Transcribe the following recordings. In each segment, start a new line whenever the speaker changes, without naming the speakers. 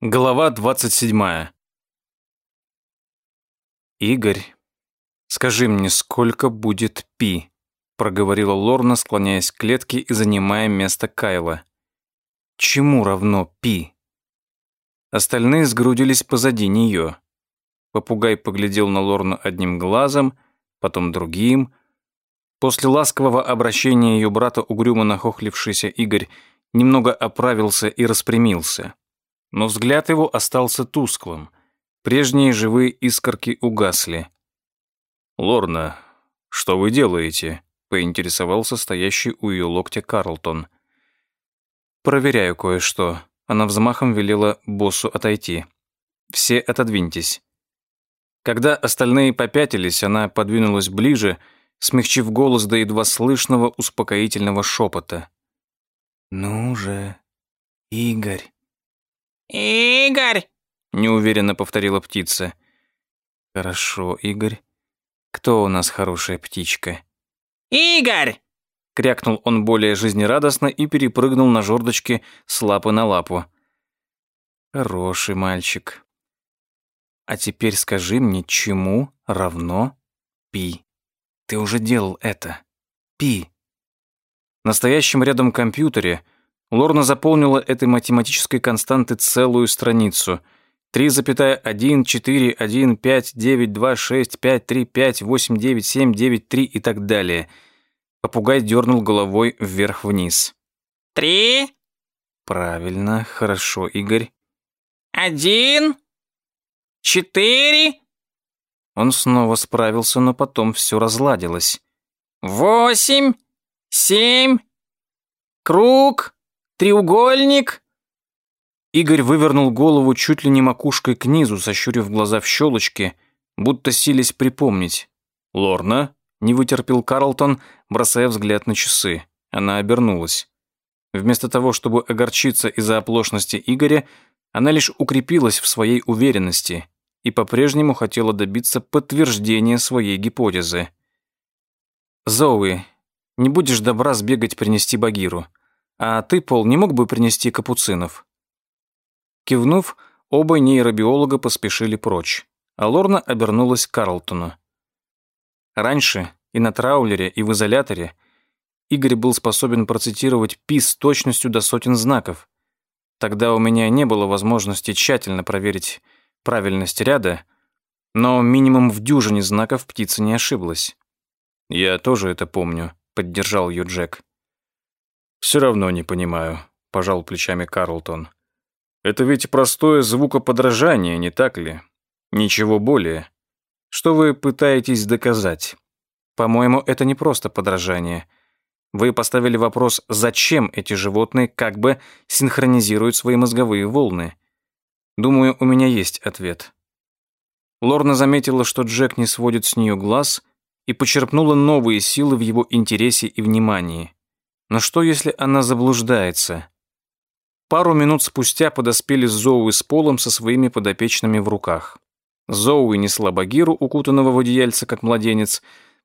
Глава 27. «Игорь, скажи мне, сколько будет пи?» проговорила Лорна, склоняясь к клетке и занимая место Кайла. «Чему равно пи?» Остальные сгрудились позади нее. Попугай поглядел на Лорну одним глазом, потом другим. После ласкового обращения ее брата угрюмо нахохлившийся Игорь немного оправился и распрямился но взгляд его остался тусклым. Прежние живые искорки угасли. «Лорна, что вы делаете?» — поинтересовался стоящий у ее локтя Карлтон. «Проверяю кое-что». Она взмахом велела боссу отойти. «Все отодвиньтесь». Когда остальные попятились, она подвинулась ближе, смягчив голос до едва слышного успокоительного шепота. «Ну же, Игорь».
«Игорь!» — неуверенно повторила птица.
«Хорошо, Игорь. Кто у нас хорошая птичка?»
«Игорь!»
— крякнул он более жизнерадостно и перепрыгнул на жердочке с лапы на лапу. «Хороший мальчик. А теперь скажи мне, чему равно пи? Ты уже делал это. Пи». На стоящем рядом компьютере — Лорна заполнила этой математической константы целую страницу. 3,1, 4, 1, 5, 9, 2, 6, 5, 3, 5, 8, 9, 7, 9, 3 и так далее. Попугай дернул головой вверх-вниз.
«Три?»
«Правильно, хорошо, Игорь».
«Один? Четыре?»
Он снова справился, но потом все разладилось.
«Восемь? Семь? Круг?» Треугольник?»
Игорь вывернул голову чуть ли не макушкой к низу, сощурив глаза в щелочке, будто сились припомнить. «Лорна?» — не вытерпел Карлтон, бросая взгляд на часы. Она обернулась. Вместо того, чтобы огорчиться из-за оплошности Игоря, она лишь укрепилась в своей уверенности и по-прежнему хотела добиться подтверждения своей гипотезы. «Зоуи, не будешь добра сбегать принести Багиру?» А ты, Пол, не мог бы принести капуцинов?» Кивнув, оба нейробиолога поспешили прочь, а Лорна обернулась к Карлтону. Раньше и на траулере, и в изоляторе Игорь был способен процитировать пи с точностью до сотен знаков. Тогда у меня не было возможности тщательно проверить правильность ряда, но минимум в дюжине знаков птица не ошиблась. «Я тоже это помню», — поддержал ее Джек.
«Все равно не понимаю», — пожал плечами Карлтон. «Это ведь простое звукоподражание, не так ли? Ничего более. Что вы пытаетесь доказать?»
«По-моему, это не просто подражание. Вы поставили вопрос, зачем эти животные как бы синхронизируют свои мозговые волны. Думаю, у меня есть ответ». Лорна заметила, что Джек не сводит с нее глаз и почерпнула новые силы в его интересе и внимании. Но что, если она заблуждается? Пару минут спустя подоспели Зоуи с Полом со своими подопечными в руках. Зоуи несла Багиру, укутанного в одеяльце, как младенец.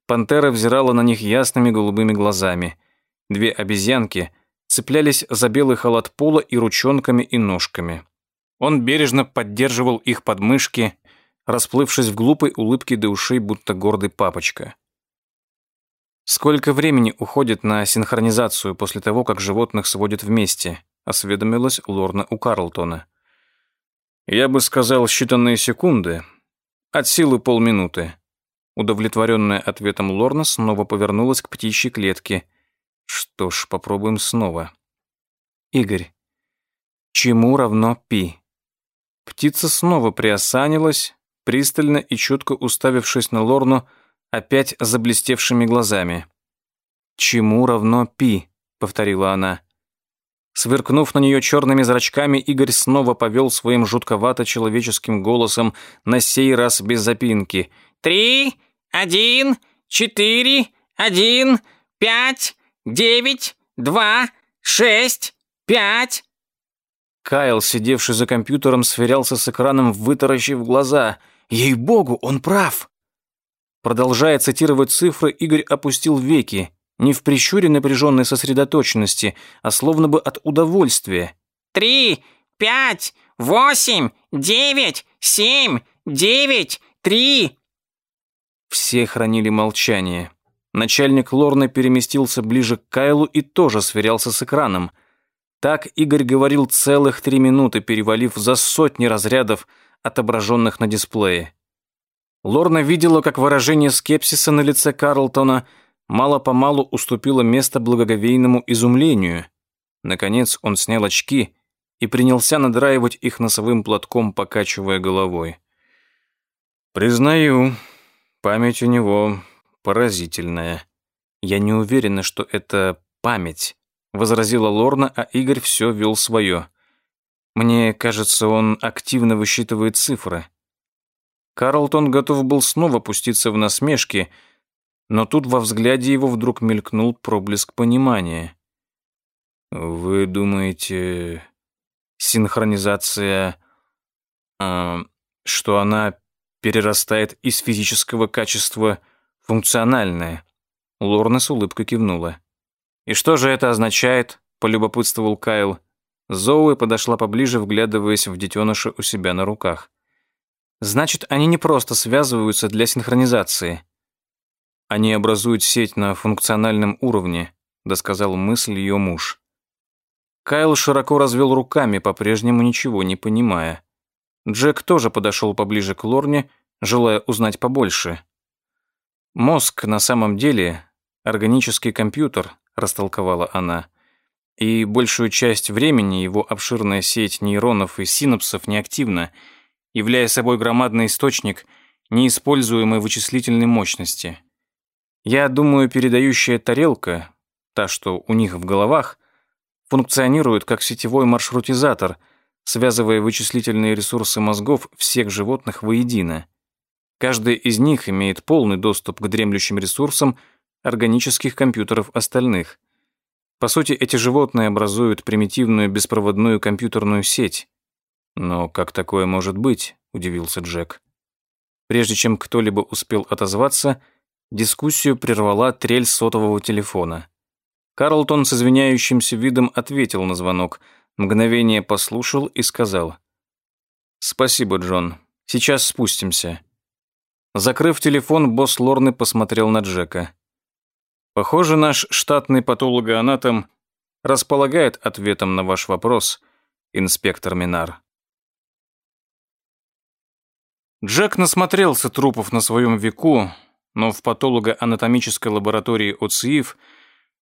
Пантера взирала на них ясными голубыми глазами. Две обезьянки цеплялись за белый халат Пола и ручонками, и ножками. Он бережно поддерживал их подмышки, расплывшись в глупой улыбке до ушей, будто гордый папочка. «Сколько времени уходит на синхронизацию после того, как животных сводят вместе?» — осведомилась Лорна у Карлтона.
«Я бы сказал считанные секунды. От силы полминуты».
Удовлетворенная ответом Лорна снова повернулась к птичьей клетке. «Что ж, попробуем снова». «Игорь, чему равно пи?» Птица снова приосанилась, пристально и чутко уставившись на Лорну, — опять заблестевшими глазами. «Чему равно пи?» — повторила она. Сверкнув на нее черными зрачками, Игорь снова повел своим жутковато-человеческим голосом, на сей раз без запинки.
«Три, один, четыре, один, пять, девять, два, шесть, пять».
Кайл, сидевший за компьютером, сверялся с экраном, вытаращив глаза. «Ей-богу, он прав!» Продолжая цитировать цифры, Игорь опустил веки, не в прищуре напряженной сосредоточенности, а словно бы от удовольствия.
«Три, пять, восемь, девять, семь, девять, три!»
Все хранили молчание. Начальник Лорны переместился ближе к Кайлу и тоже сверялся с экраном. Так Игорь говорил целых три минуты, перевалив за сотни разрядов, отображенных на дисплее. Лорна видела, как выражение скепсиса на лице Карлтона мало-помалу уступило место благоговейному изумлению. Наконец он снял очки и принялся надраивать их носовым платком, покачивая головой. «Признаю, память у него поразительная. Я не уверена, что это память», — возразила Лорна, а Игорь все вел свое. «Мне кажется, он активно высчитывает цифры». Карлтон готов был снова пуститься в насмешки, но тут во взгляде его вдруг мелькнул проблеск понимания. «Вы думаете, синхронизация, э, что она перерастает из физического качества в функциональное?» Лорна с улыбкой кивнула. «И что же это означает?» — полюбопытствовал Кайл. Зоуи подошла поближе, вглядываясь в детеныша у себя на руках. «Значит, они не просто связываются для синхронизации. Они образуют сеть на функциональном уровне», — досказал мысль ее муж. Кайл широко развел руками, по-прежнему ничего не понимая. Джек тоже подошел поближе к Лорне, желая узнать побольше. «Мозг на самом деле органический компьютер», — растолковала она. «И большую часть времени его обширная сеть нейронов и синапсов неактивна, являя собой громадный источник неиспользуемой вычислительной мощности. Я думаю, передающая тарелка, та, что у них в головах, функционирует как сетевой маршрутизатор, связывая вычислительные ресурсы мозгов всех животных воедино. Каждый из них имеет полный доступ к дремлющим ресурсам органических компьютеров остальных. По сути, эти животные образуют примитивную беспроводную компьютерную сеть. «Но как такое может быть?» – удивился Джек. Прежде чем кто-либо успел отозваться, дискуссию прервала трель сотового телефона. Карлтон с извиняющимся видом ответил на звонок, мгновение послушал и сказал. «Спасибо, Джон. Сейчас спустимся». Закрыв телефон, босс Лорны посмотрел на Джека. «Похоже, наш штатный патологоанатом располагает ответом на ваш вопрос, инспектор Минар». Джек насмотрелся трупов на своем веку, но в патологоанатомической лаборатории ОЦИИФ –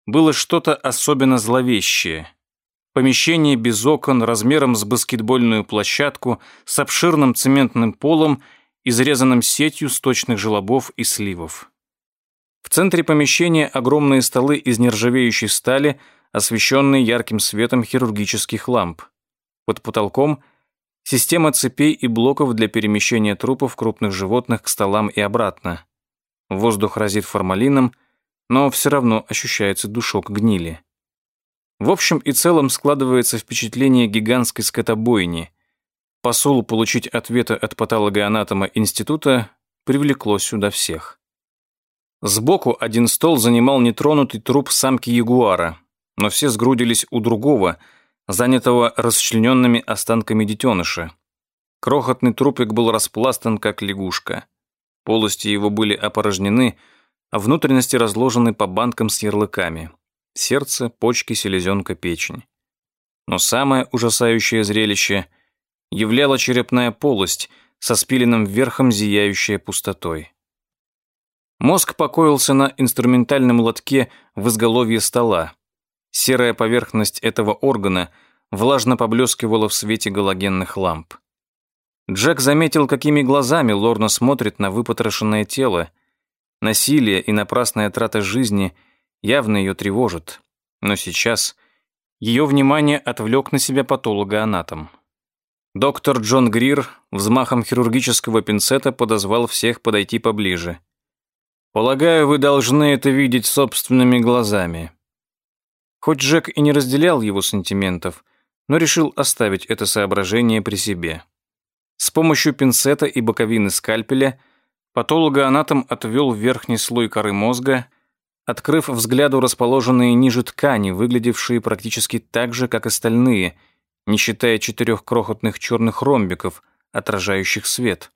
было что-то особенно зловещее. Помещение без окон, размером с баскетбольную площадку, с обширным цементным полом, изрезанным сетью сточных желобов и сливов. В центре помещения огромные столы из нержавеющей стали, освещенные ярким светом хирургических ламп. Под потолком – система цепей и блоков для перемещения трупов крупных животных к столам и обратно. Воздух разит формалином, но все равно ощущается душок гнили. В общем и целом складывается впечатление гигантской скотобойни. Посол получить ответы от патологоанатома института привлекло сюда всех. Сбоку один стол занимал нетронутый труп самки ягуара, но все сгрудились у другого, занятого расчлененными останками детеныша. Крохотный трупик был распластан, как лягушка. Полости его были опорожнены, а внутренности разложены по банкам с ярлыками. Сердце, почки, селезенка, печень. Но самое ужасающее зрелище являла черепная полость со спиленным верхом, зияющая пустотой. Мозг покоился на инструментальном лотке в изголовье стола. Серая поверхность этого органа влажно поблескивала в свете галогенных ламп. Джек заметил, какими глазами Лорна смотрит на выпотрошенное тело, Насилие и напрасная трата жизни явно ее тревожат. Но сейчас ее внимание отвлек на себя патологоанатом. Доктор Джон Грир взмахом хирургического пинцета подозвал всех подойти поближе. «Полагаю, вы должны это видеть собственными глазами». Хоть Джек и не разделял его сантиментов, но решил оставить это соображение при себе. С помощью пинцета и боковины скальпеля – Патологоанатом отвел верхний слой коры мозга, открыв взгляду расположенные ниже ткани, выглядевшие практически так же, как остальные, не считая четырех крохотных черных ромбиков, отражающих свет.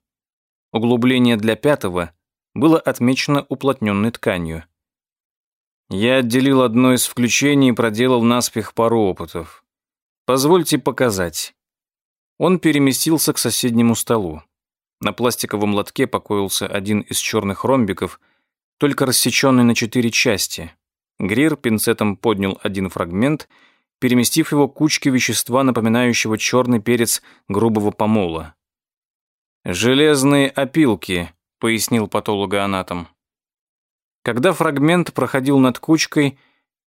Углубление для пятого было отмечено уплотненной тканью. Я отделил одно из включений и проделал наспех пару опытов. Позвольте показать. Он переместился к соседнему столу. На пластиковом лотке покоился один из черных ромбиков, только рассеченный на четыре части. Грир пинцетом поднял один фрагмент, переместив его к кучке вещества, напоминающего черный перец грубого помола. «Железные опилки», — пояснил патологоанатом. Когда фрагмент проходил над кучкой,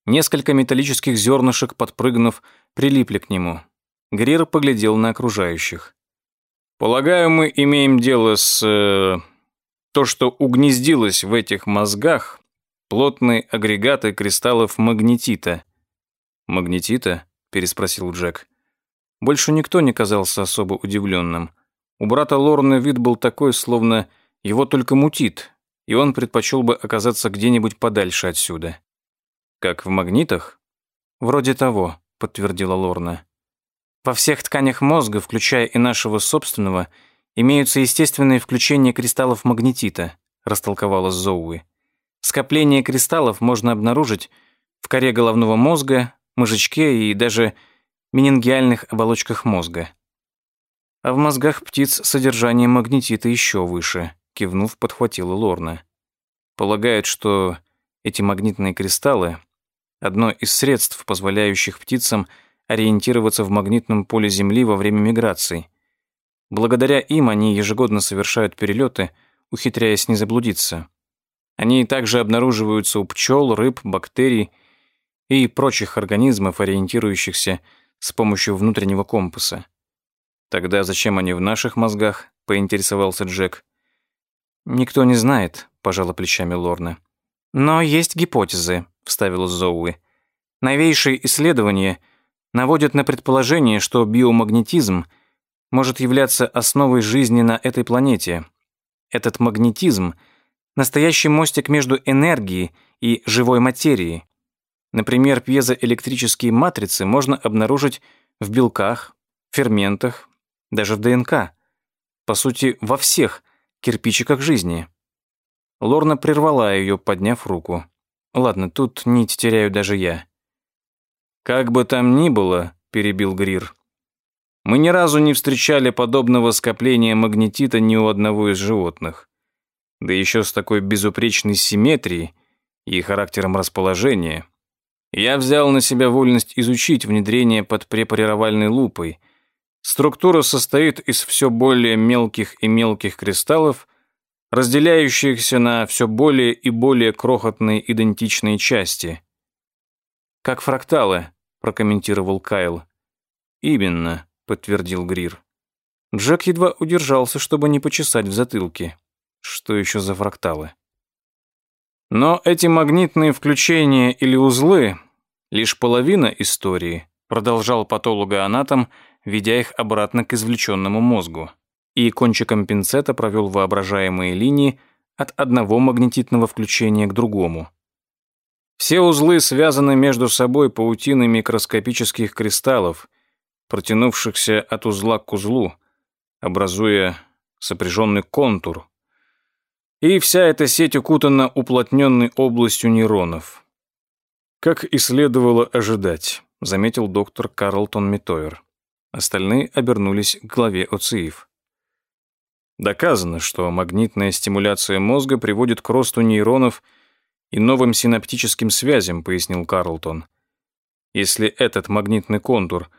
несколько металлических зернышек, подпрыгнув, прилипли к нему. Грир поглядел на окружающих. «Полагаю, мы имеем дело с... Э, то, что угнездилось в этих мозгах, плотные агрегаты кристаллов магнетита». «Магнетита?» – переспросил Джек. Больше никто не казался особо удивленным. У брата Лорна вид был такой, словно его только мутит, и он предпочел бы оказаться где-нибудь подальше отсюда. «Как в магнитах?» «Вроде того», — подтвердила Лорна. «Во всех тканях мозга, включая и нашего собственного, имеются естественные включения кристаллов магнетита», — растолковала Зоуи. «Скопление кристаллов можно обнаружить в коре головного мозга, мозжечке и даже менингиальных оболочках мозга. А в мозгах птиц содержание магнетита еще выше, кивнув, подхватила Лорна. Полагают, что эти магнитные кристаллы — одно из средств, позволяющих птицам ориентироваться в магнитном поле Земли во время миграций. Благодаря им они ежегодно совершают перелеты, ухитряясь не заблудиться. Они также обнаруживаются у пчел, рыб, бактерий и прочих организмов, ориентирующихся с помощью внутреннего компаса. Тогда зачем они в наших мозгах? поинтересовался Джек. Никто не знает, пожала плечами Лорна. Но есть гипотезы, вставила Зоуи. Новейшие исследования наводят на предположение, что биомагнетизм может являться основой жизни на этой планете. Этот магнетизм настоящий мостик между энергией и живой материей. Например, пьезоэлектрические матрицы можно обнаружить в белках, ферментах, даже в ДНК. По сути, во всех кирпичиках жизни. Лорна прервала ее, подняв руку. «Ладно, тут нить теряю даже я». «Как бы там ни было», — перебил Грир, «мы ни разу не встречали подобного скопления магнетита ни у одного из животных. Да еще с такой безупречной симметрией и характером расположения. Я взял на себя вольность изучить внедрение под препарировальной лупой, Структура состоит из все более мелких и мелких кристаллов, разделяющихся на все более и более крохотные идентичные части. «Как фракталы», — прокомментировал Кайл. «Именно», — подтвердил Грир. Джек едва удержался, чтобы не почесать в затылке. Что еще за фракталы? Но эти магнитные включения или узлы — лишь половина истории, продолжал патологоанатом, ведя их обратно к извлеченному мозгу, и кончиком пинцета провел воображаемые линии от одного магнетитного включения к другому. Все узлы связаны между собой паутиной микроскопических кристаллов, протянувшихся от узла к узлу, образуя сопряженный контур. И вся эта сеть укутана уплотненной областью нейронов. Как и следовало ожидать, заметил доктор Карлтон Митойер. Остальные обернулись к главе ОЦИИФ. Доказано, что магнитная стимуляция мозга приводит к росту нейронов и новым синаптическим связям, пояснил Карлтон. Если этот магнитный контур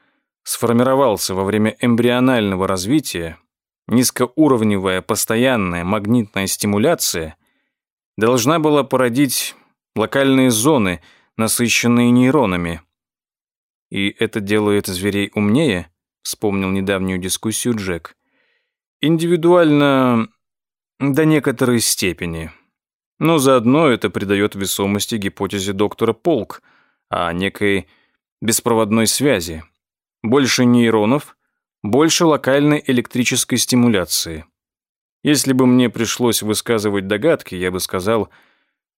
сформировался во время эмбрионального развития, низкоуровневая постоянная магнитная стимуляция должна была породить локальные зоны, насыщенные нейронами. И это делает зверей умнее? Вспомнил недавнюю дискуссию Джек. Индивидуально до некоторой степени. Но заодно это придает весомости гипотезе доктора Полк о некой беспроводной связи. Больше нейронов, больше локальной электрической стимуляции. Если бы мне пришлось высказывать догадки, я бы сказал,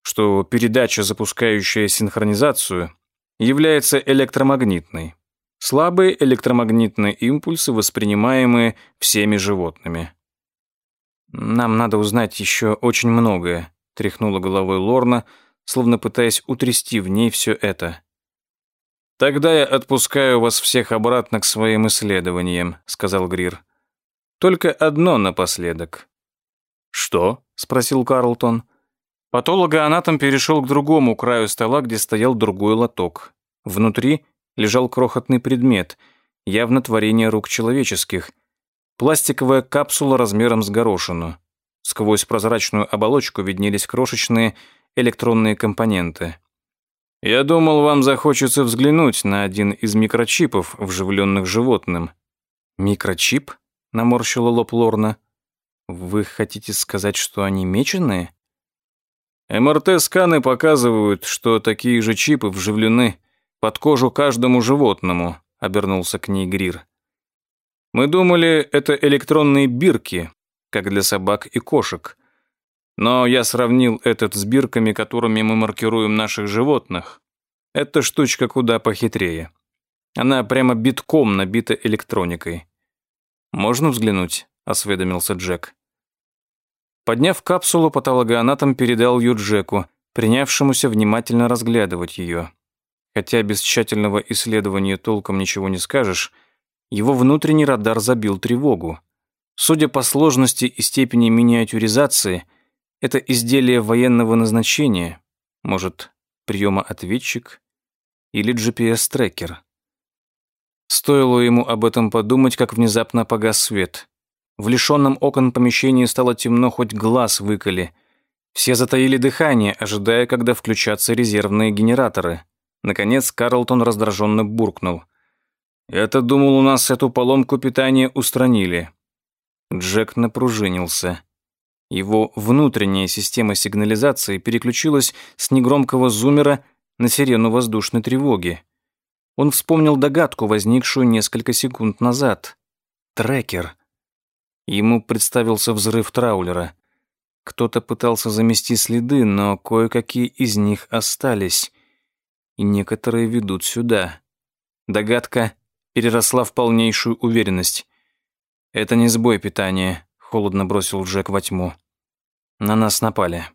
что передача, запускающая синхронизацию, является электромагнитной. Слабые электромагнитные импульсы, воспринимаемые всеми животными. «Нам надо узнать еще очень многое», — тряхнула головой Лорна, словно пытаясь утрясти в ней все это. «Тогда я отпускаю вас всех обратно к своим исследованиям», — сказал Грир. «Только одно напоследок». «Что?» — спросил Карлтон. Патологоанатом перешел к другому краю стола, где стоял другой лоток. Внутри лежал крохотный предмет, явно творение рук человеческих. Пластиковая капсула размером с горошину. Сквозь прозрачную оболочку виднелись крошечные электронные компоненты. Я думал, вам захочется взглянуть на один из микрочипов, вживленных животным. Микрочип? Наморщила лоб Лорна. Вы хотите сказать, что они меченые? МРТ-сканы показывают, что такие же чипы вживлены под кожу каждому животному, обернулся к ней Грир. Мы думали, это электронные бирки, как для собак и кошек. Но я сравнил этот с бирками, которыми мы маркируем наших животных. Эта штучка куда похитрее. Она прямо битком набита электроникой. «Можно взглянуть?» — осведомился Джек. Подняв капсулу, патологоанатом передал ее Джеку, принявшемуся внимательно разглядывать ее. Хотя без тщательного исследования толком ничего не скажешь, его внутренний радар забил тревогу. Судя по сложности и степени миниатюризации — это изделие военного назначения, может, приема-ответчик или GPS-трекер. Стоило ему об этом подумать, как внезапно погас свет. В лишенном окон помещении стало темно, хоть глаз выколи. Все затаили дыхание, ожидая, когда включатся резервные генераторы. Наконец Карлтон раздраженно буркнул. «Я-то думал, у нас эту поломку питания устранили». Джек напружинился. Его внутренняя система сигнализации переключилась с негромкого зумера на сирену воздушной тревоги. Он вспомнил догадку, возникшую несколько секунд назад. Трекер. Ему представился взрыв траулера. Кто-то пытался замести следы, но кое-какие из них остались. И некоторые ведут сюда. Догадка переросла в полнейшую уверенность. «Это не сбой питания», — холодно бросил Джек во тьму. На нас напали.